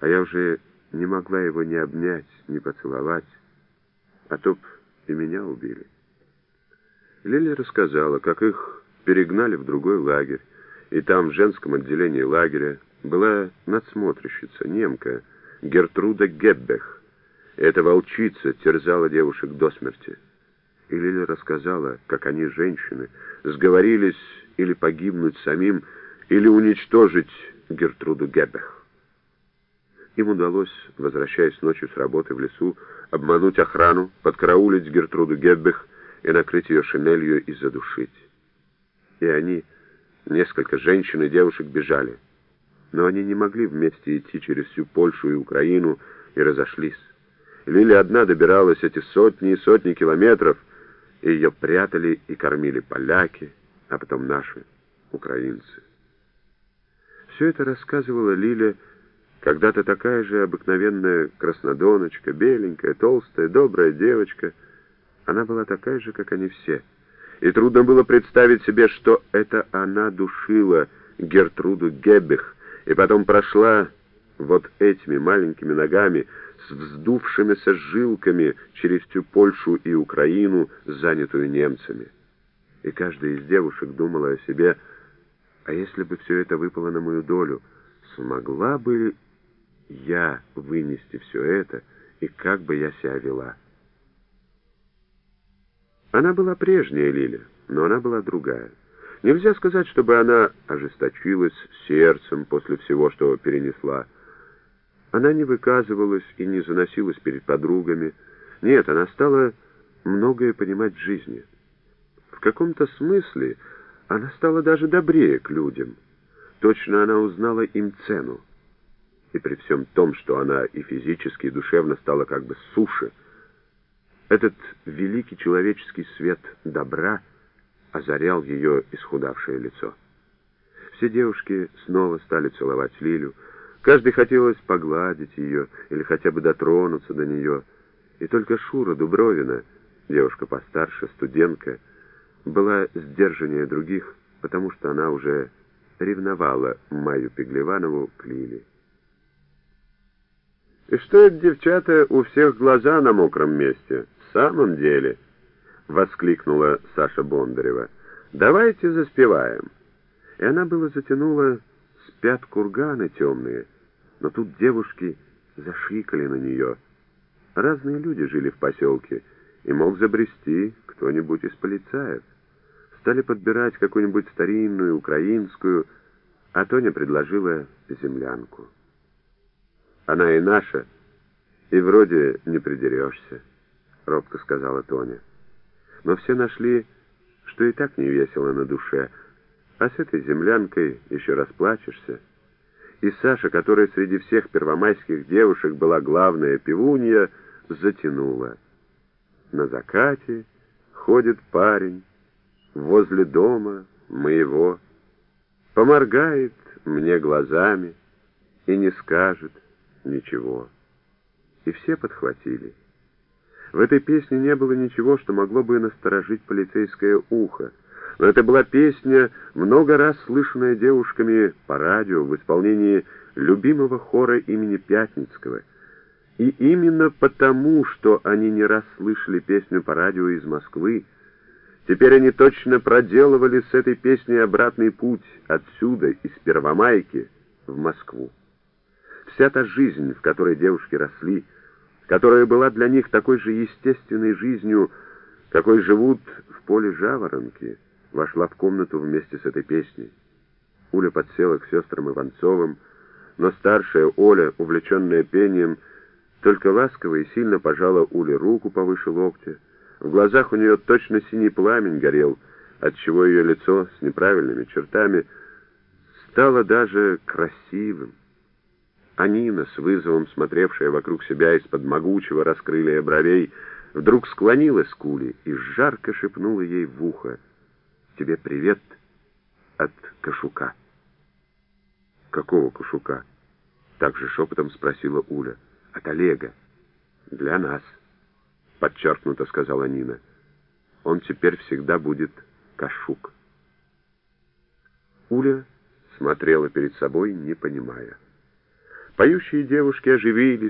а я уже не могла его ни обнять, ни поцеловать, а то б и меня убили. Лиля рассказала, как их перегнали в другой лагерь, и там, в женском отделении лагеря, была надсмотрщица, немка, Гертруда Геббех. Эта волчица терзала девушек до смерти. И Лиля рассказала, как они, женщины, сговорились или погибнуть самим, или уничтожить Гертруду Геббех. Им удалось, возвращаясь ночью с работы в лесу, обмануть охрану, подкараулить Гертруду Геббех и накрыть ее шинелью и задушить. И они, несколько женщин и девушек, бежали. Но они не могли вместе идти через всю Польшу и Украину и разошлись. Лили одна добиралась эти сотни и сотни километров, и ее прятали и кормили поляки, а потом наши, украинцы. Все это рассказывала Лиля, когда-то такая же обыкновенная краснодоночка, беленькая, толстая, добрая девочка. Она была такая же, как они все. И трудно было представить себе, что это она душила Гертруду Геббих, и потом прошла вот этими маленькими ногами с вздувшимися жилками через всю Польшу и Украину, занятую немцами. И каждая из девушек думала о себе, а если бы все это выпало на мою долю, смогла бы я вынести все это, и как бы я себя вела. Она была прежняя Лиля, но она была другая. Нельзя сказать, чтобы она ожесточилась сердцем после всего, что перенесла. Она не выказывалась и не заносилась перед подругами. Нет, она стала многое понимать в жизни. В каком-то смысле она стала даже добрее к людям. Точно она узнала им цену и при всем том, что она и физически, и душевно стала как бы суше, этот великий человеческий свет добра озарял ее исхудавшее лицо. Все девушки снова стали целовать Лилю, каждый хотелось погладить ее или хотя бы дотронуться до нее, и только Шура Дубровина, девушка постарше, студентка, была сдержаннее других, потому что она уже ревновала Майю Пеглеванову к Лиле. Что это, девчата, у всех глаза на мокром месте? В самом деле, воскликнула Саша Бондарева. Давайте заспеваем. И она было затянула спят курганы темные, но тут девушки зашикали на нее. Разные люди жили в поселке, и мог забрести кто-нибудь из полицаев. Стали подбирать какую-нибудь старинную, украинскую, а Тоня предложила землянку. Она и наша, и вроде не придерешься, — робко сказала Тоня. Но все нашли, что и так не весело на душе, а с этой землянкой еще расплачешься. И Саша, которая среди всех первомайских девушек была главная пивунья, затянула. На закате ходит парень возле дома моего, поморгает мне глазами и не скажет — ничего. И все подхватили. В этой песне не было ничего, что могло бы насторожить полицейское ухо. Но это была песня, много раз слышанная девушками по радио в исполнении любимого хора имени Пятницкого. И именно потому, что они не раз слышали песню по радио из Москвы, теперь они точно проделывали с этой песней обратный путь отсюда, из Первомайки, в Москву. Вся та жизнь, в которой девушки росли, которая была для них такой же естественной жизнью, какой живут в поле жаворонки, вошла в комнату вместе с этой песней. Уля подсела к сестрам Иванцовым, но старшая Оля, увлеченная пением, только ласково и сильно пожала Уле руку повыше локтя. В глазах у нее точно синий пламень горел, отчего ее лицо с неправильными чертами стало даже красивым. А Нина, с вызовом смотревшая вокруг себя из-под могучего раскрылия бровей, вдруг склонилась к Уле и жарко шепнула ей в ухо «Тебе привет от Кашука». «Какого Кашука?» Так же шепотом спросила Уля. «От Олега. Для нас», — подчеркнуто сказала Нина. «Он теперь всегда будет Кашук». Уля смотрела перед собой, не понимая. Поющие девушки оживились,